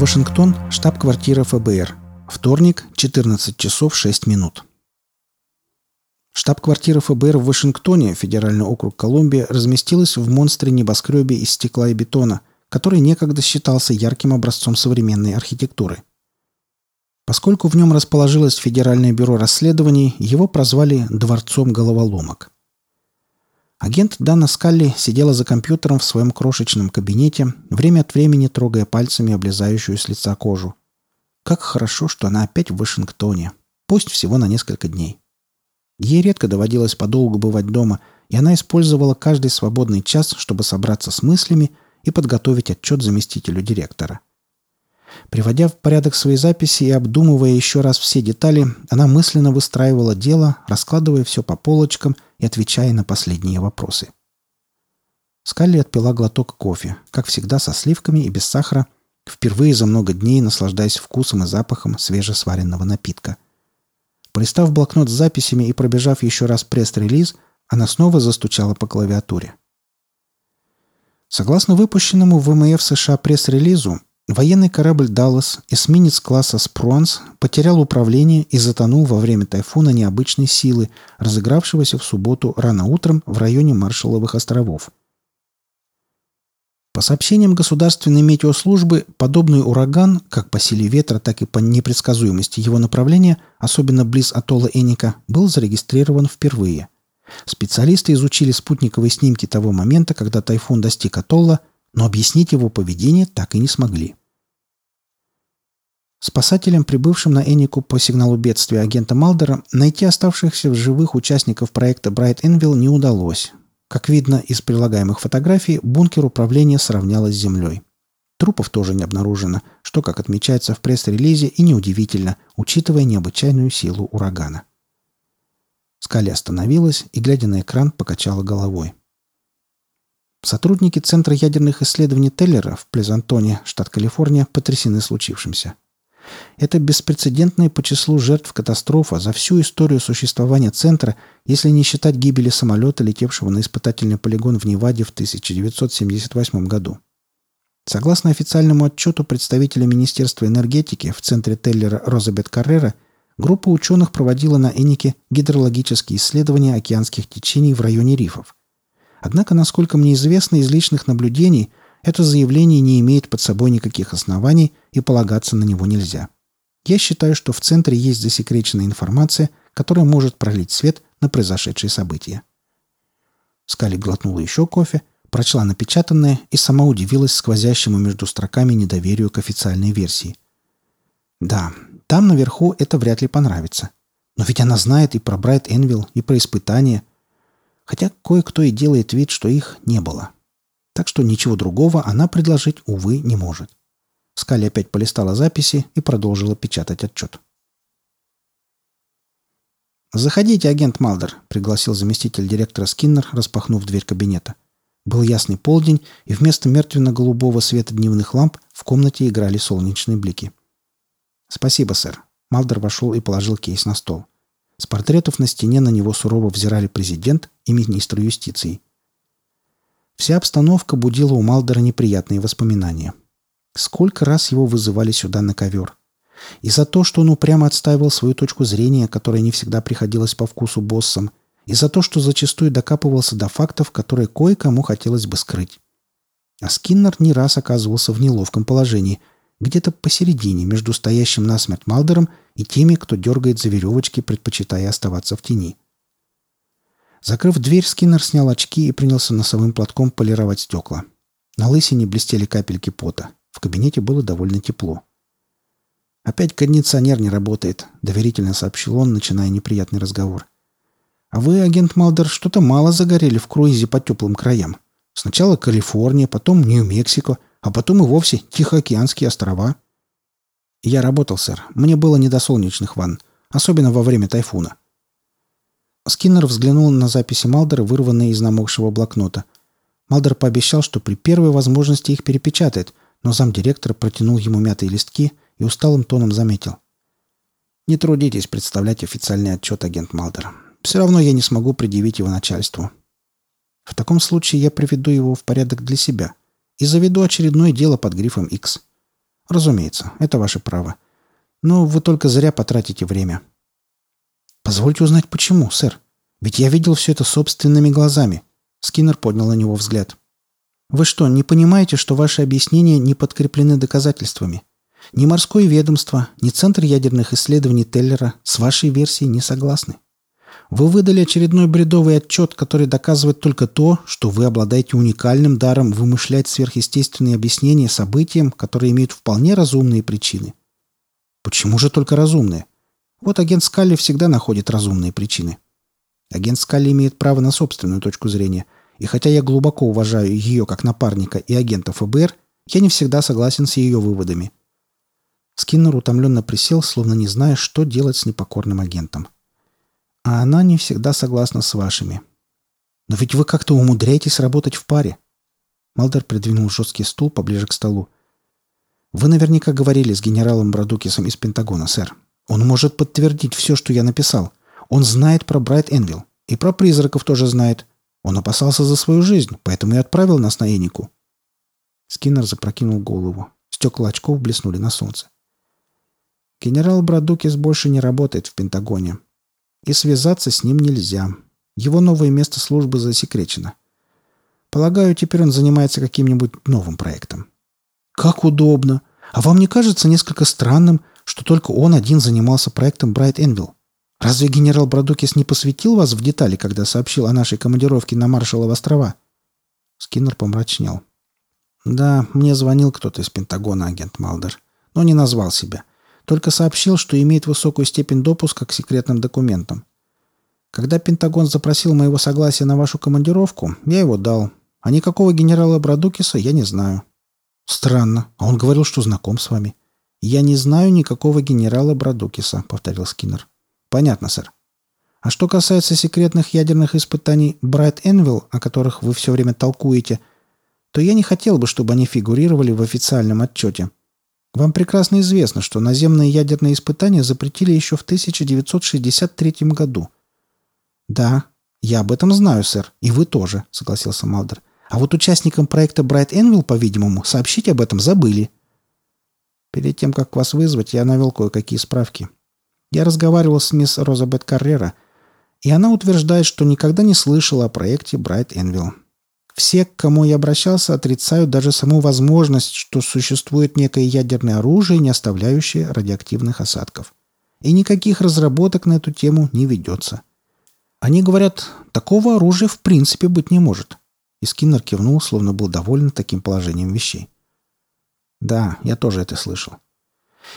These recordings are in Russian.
Вашингтон, штаб-квартира ФБР. Вторник, 14 часов 6 минут. Штаб-квартира ФБР в Вашингтоне, федеральный округ Колумбия, разместилась в монстре-небоскребе из стекла и бетона, который некогда считался ярким образцом современной архитектуры. Поскольку в нем расположилось Федеральное бюро расследований, его прозвали «дворцом головоломок». Агент Дана Скалли сидела за компьютером в своем крошечном кабинете, время от времени трогая пальцами облезающую с лица кожу. Как хорошо, что она опять в Вашингтоне. Пусть всего на несколько дней. Ей редко доводилось подолгу бывать дома, и она использовала каждый свободный час, чтобы собраться с мыслями и подготовить отчет заместителю директора. Приводя в порядок свои записи и обдумывая еще раз все детали, она мысленно выстраивала дело, раскладывая все по полочкам и отвечая на последние вопросы. Скалли отпила глоток кофе, как всегда со сливками и без сахара, впервые за много дней наслаждаясь вкусом и запахом свежесваренного напитка. Полистав блокнот с записями и пробежав еще раз пресс-релиз, она снова застучала по клавиатуре. Согласно выпущенному в ВМФ США пресс-релизу, Военный корабль «Даллас», эсминец класса «Спруанс», потерял управление и затонул во время тайфуна необычной силы, разыгравшегося в субботу рано утром в районе Маршалловых островов. По сообщениям Государственной метеослужбы, подобный ураган, как по силе ветра, так и по непредсказуемости его направления, особенно близ атолла Эника, был зарегистрирован впервые. Специалисты изучили спутниковые снимки того момента, когда тайфун достиг атолла, но объяснить его поведение так и не смогли. Спасателям, прибывшим на Энику по сигналу бедствия агента Малдера, найти оставшихся в живых участников проекта Bright Энвилл не удалось. Как видно из прилагаемых фотографий, бункер управления сравнялось с землей. Трупов тоже не обнаружено, что, как отмечается в пресс-релизе, и неудивительно, учитывая необычайную силу урагана. Скали остановилась и, глядя на экран, покачала головой. Сотрудники Центра ядерных исследований Теллера в Плезантоне, штат Калифорния, потрясены случившимся. Это беспрецедентная по числу жертв катастрофа за всю историю существования Центра, если не считать гибели самолета, летевшего на испытательный полигон в Неваде в 1978 году. Согласно официальному отчету представителя Министерства энергетики в Центре Теллера Розабет Каррера, группа ученых проводила на Энике гидрологические исследования океанских течений в районе рифов. Однако, насколько мне известно из личных наблюдений, это заявление не имеет под собой никаких оснований и полагаться на него нельзя. Я считаю, что в центре есть засекреченная информация, которая может пролить свет на произошедшие события. Скали глотнула еще кофе, прочла напечатанное и сама удивилась сквозящему между строками недоверию к официальной версии. Да, там наверху это вряд ли понравится. Но ведь она знает и про Брайт Энвилл, и про испытания. Хотя кое-кто и делает вид, что их не было. — так что ничего другого она предложить, увы, не может. Скали опять полистала записи и продолжила печатать отчет. «Заходите, агент Малдер», — пригласил заместитель директора Скиннер, распахнув дверь кабинета. Был ясный полдень, и вместо мертвенно-голубого света дневных ламп в комнате играли солнечные блики. «Спасибо, сэр». Малдер вошел и положил кейс на стол. С портретов на стене на него сурово взирали президент и министр юстиции. Вся обстановка будила у Малдера неприятные воспоминания. Сколько раз его вызывали сюда на ковер. И за то, что он упрямо отстаивал свою точку зрения, которая не всегда приходилась по вкусу боссам, и за то, что зачастую докапывался до фактов, которые кое-кому хотелось бы скрыть. А Скиннер не раз оказывался в неловком положении, где-то посередине между стоящим насмерть Малдером и теми, кто дергает за веревочки, предпочитая оставаться в тени. Закрыв дверь, Скиннер снял очки и принялся носовым платком полировать стекла. На лысине блестели капельки пота. В кабинете было довольно тепло. «Опять кондиционер не работает», — доверительно сообщил он, начиная неприятный разговор. «А вы, агент Малдер, что-то мало загорели в круизе по теплым краям. Сначала Калифорния, потом Нью-Мексико, а потом и вовсе Тихоокеанские острова». «Я работал, сэр. Мне было не до солнечных ванн, особенно во время тайфуна. Скиннер взглянул на записи Малдера, вырванные из намокшего блокнота. Малдер пообещал, что при первой возможности их перепечатает, но замдиректора протянул ему мятые листки и усталым тоном заметил. «Не трудитесь представлять официальный отчет, агент Малдер. Все равно я не смогу предъявить его начальству. В таком случае я приведу его в порядок для себя и заведу очередное дело под грифом X. Разумеется, это ваше право. Но вы только зря потратите время. Позвольте узнать, почему, сэр. Ведь я видел все это собственными глазами. Скиннер поднял на него взгляд. Вы что, не понимаете, что ваши объяснения не подкреплены доказательствами? Ни морское ведомство, ни Центр ядерных исследований Теллера с вашей версией не согласны. Вы выдали очередной бредовый отчет, который доказывает только то, что вы обладаете уникальным даром вымышлять сверхъестественные объяснения событиям, которые имеют вполне разумные причины. Почему же только разумные? Вот агент Скалли всегда находит разумные причины. Агент Скалли имеет право на собственную точку зрения, и хотя я глубоко уважаю ее как напарника и агента ФБР, я не всегда согласен с ее выводами. Скиннер утомленно присел, словно не зная, что делать с непокорным агентом. А она не всегда согласна с вашими. Но ведь вы как-то умудряетесь работать в паре. Малдер придвинул жесткий стул поближе к столу. Вы наверняка говорили с генералом Брадукисом из Пентагона, сэр. Он может подтвердить все, что я написал. Он знает про Брайт Энвилл. И про призраков тоже знает. Он опасался за свою жизнь, поэтому и отправил нас на Энику. Скиннер запрокинул голову. Стекла очков блеснули на солнце. Генерал Брадукис больше не работает в Пентагоне. И связаться с ним нельзя. Его новое место службы засекречено. Полагаю, теперь он занимается каким-нибудь новым проектом. Как удобно! А вам не кажется несколько странным, что только он один занимался проектом Брайт Энвилл? Разве генерал Брадукис не посвятил вас в детали, когда сообщил о нашей командировке на Маршалловы острова?» Скиннер помрачнел. «Да, мне звонил кто-то из Пентагона, агент Малдер, но не назвал себя. Только сообщил, что имеет высокую степень допуска к секретным документам. Когда Пентагон запросил моего согласия на вашу командировку, я его дал. А никакого генерала Брадукиса я не знаю. Странно. А он говорил, что знаком с вами. Я не знаю никакого генерала Брадукиса, повторил Скиннер. Понятно, сэр. А что касается секретных ядерных испытаний Брайт Энвилл, о которых вы все время толкуете, то я не хотел бы, чтобы они фигурировали в официальном отчете. Вам прекрасно известно, что наземные ядерные испытания запретили еще в 1963 году. Да, я об этом знаю, сэр, и вы тоже, согласился Малдер. А вот участникам проекта Брайт Энвилл, по-видимому, сообщить об этом забыли. Перед тем, как вас вызвать, я навел кое-какие справки. Я разговаривал с мисс Розабет Каррера, и она утверждает, что никогда не слышала о проекте Брайт Энвилл. Все, к кому я обращался, отрицают даже саму возможность, что существует некое ядерное оружие, не оставляющее радиоактивных осадков. И никаких разработок на эту тему не ведется. Они говорят, такого оружия в принципе быть не может. И Скиннер кивнул, словно был доволен таким положением вещей. Да, я тоже это слышал.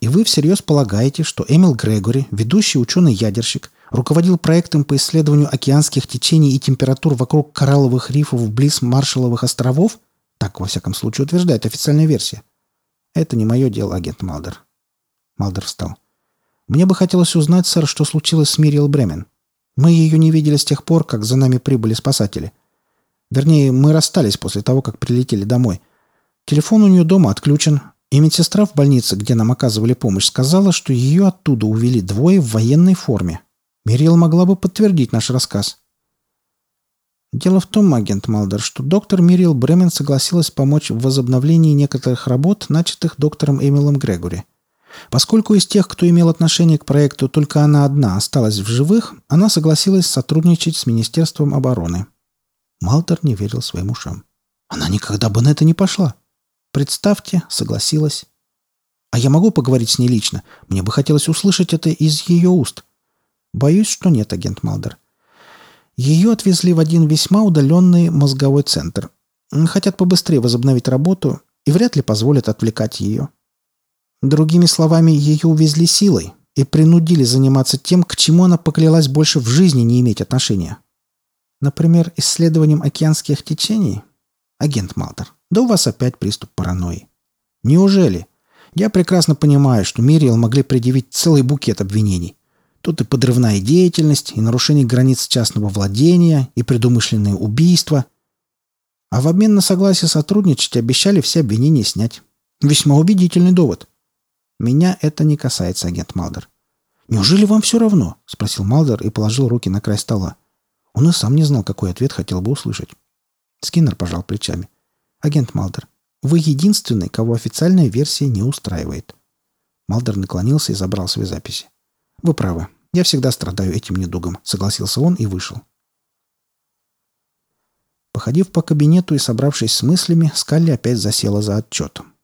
И вы всерьез полагаете, что Эмил Грегори, ведущий ученый-ядерщик, руководил проектом по исследованию океанских течений и температур вокруг коралловых рифов близ Маршалловых островов? Так, во всяком случае, утверждает официальная версия. Это не мое дело, агент Малдер. Малдер встал. Мне бы хотелось узнать, сэр, что случилось с Мириэл Бремен. Мы ее не видели с тех пор, как за нами прибыли спасатели. Вернее, мы расстались после того, как прилетели домой. Телефон у нее дома отключен, и медсестра в больнице, где нам оказывали помощь, сказала, что ее оттуда увели двое в военной форме. Мириэл могла бы подтвердить наш рассказ. Дело в том, агент Малдер, что доктор Мириэл Бремен согласилась помочь в возобновлении некоторых работ, начатых доктором Эмилом Грегори. Поскольку из тех, кто имел отношение к проекту, только она одна осталась в живых, она согласилась сотрудничать с Министерством обороны. Малдер не верил своим ушам. Она никогда бы на это не пошла. Представьте, согласилась. А я могу поговорить с ней лично? Мне бы хотелось услышать это из ее уст. Боюсь, что нет, агент Малдер. Ее отвезли в один весьма удаленный мозговой центр. Хотят побыстрее возобновить работу и вряд ли позволят отвлекать ее. Другими словами, ее увезли силой и принудили заниматься тем, к чему она поклялась больше в жизни не иметь отношения. Например, исследованием океанских течений? Агент Малдер, да у вас опять приступ паранойи. Неужели? Я прекрасно понимаю, что Мириэл могли предъявить целый букет обвинений. Тут и подрывная деятельность, и нарушение границ частного владения, и предумышленные убийства. А в обмен на согласие сотрудничать обещали все обвинения снять. Весьма убедительный довод. Меня это не касается, агент Малдер. «Неужели вам все равно?» — спросил Малдер и положил руки на край стола. Он и сам не знал, какой ответ хотел бы услышать. Скиннер пожал плечами. «Агент Малдер, Вы единственный, кого официальная версия не устраивает». Малдер наклонился и забрал свои записи. «Вы правы. Я всегда страдаю этим недугом», — согласился он и вышел. Походив по кабинету и собравшись с мыслями, Скалли опять засела за отчетом.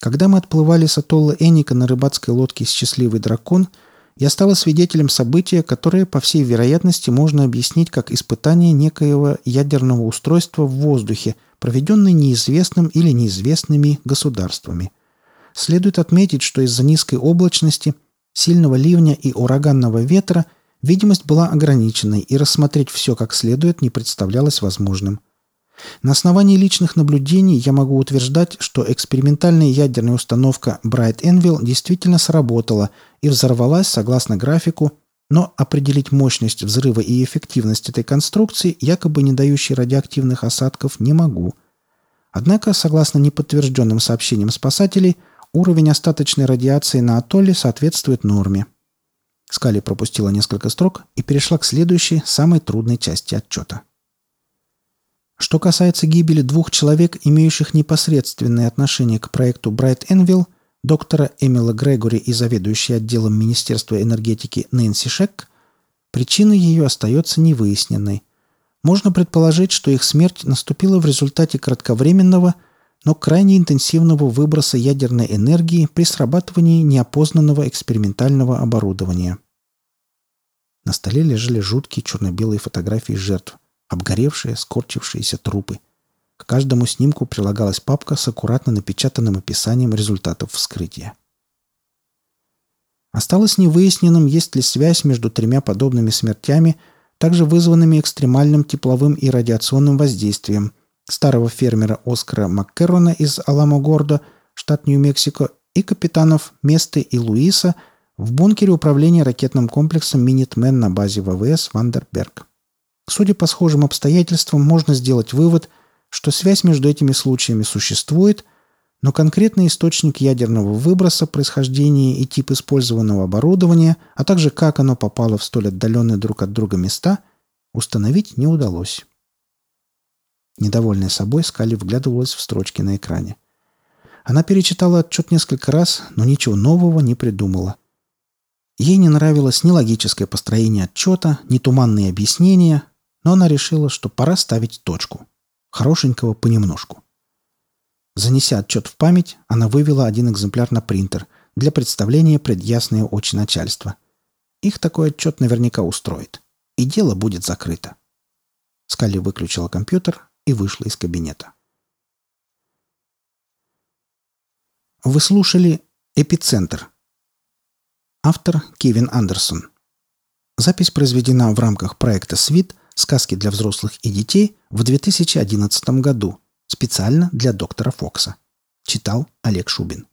Когда мы отплывали с атолла Эника на рыбацкой лодке «Счастливый дракон», я стала свидетелем события, которое, по всей вероятности, можно объяснить как испытание некоего ядерного устройства в воздухе, проведенное неизвестным или неизвестными государствами. Следует отметить, что из-за низкой облачности, сильного ливня и ураганного ветра – Видимость была ограниченной, и рассмотреть все как следует не представлялось возможным. На основании личных наблюдений я могу утверждать, что экспериментальная ядерная установка Bright Anvil действительно сработала и взорвалась согласно графику, но определить мощность взрыва и эффективность этой конструкции, якобы не дающей радиоактивных осадков, не могу. Однако, согласно неподтвержденным сообщениям спасателей, уровень остаточной радиации на атолле соответствует норме – Скали пропустила несколько строк и перешла к следующей, самой трудной части отчета. Что касается гибели двух человек, имеющих непосредственное отношение к проекту Bright Envil, доктора Эмила Грегори и заведующей отделом Министерства энергетики Нэнси Шек, причина ее остается невыясненной. Можно предположить, что их смерть наступила в результате кратковременного, но крайне интенсивного выброса ядерной энергии при срабатывании неопознанного экспериментального оборудования. На столе лежали жуткие черно-белые фотографии жертв, обгоревшие, скорчившиеся трупы. К каждому снимку прилагалась папка с аккуратно напечатанным описанием результатов вскрытия. Осталось невыясненным, есть ли связь между тремя подобными смертями, также вызванными экстремальным тепловым и радиационным воздействием – старого фермера Оскара Маккерона из Аламогордо, штат Нью-Мексико, и капитанов Месты и Луиса в бункере управления ракетным комплексом «Минитмен» на базе ВВС «Вандерберг». Судя по схожим обстоятельствам, можно сделать вывод, что связь между этими случаями существует, но конкретный источник ядерного выброса, происхождение и тип использованного оборудования, а также как оно попало в столь отдаленные друг от друга места, установить не удалось. Недовольная собой, Скали вглядывалась в строчки на экране. Она перечитала отчет несколько раз, но ничего нового не придумала. Ей не нравилось ни логическое построение отчета, ни туманные объяснения, но она решила, что пора ставить точку. Хорошенького понемножку. Занеся отчет в память, она вывела один экземпляр на принтер для представления пред ясное очи начальства. Их такой отчет наверняка устроит. И дело будет закрыто. Скали выключила компьютер, и вышла из кабинета. Вы слушали «Эпицентр». Автор Кевин Андерсон. Запись произведена в рамках проекта «Свит. Сказки для взрослых и детей» в 2011 году специально для доктора Фокса. Читал Олег Шубин.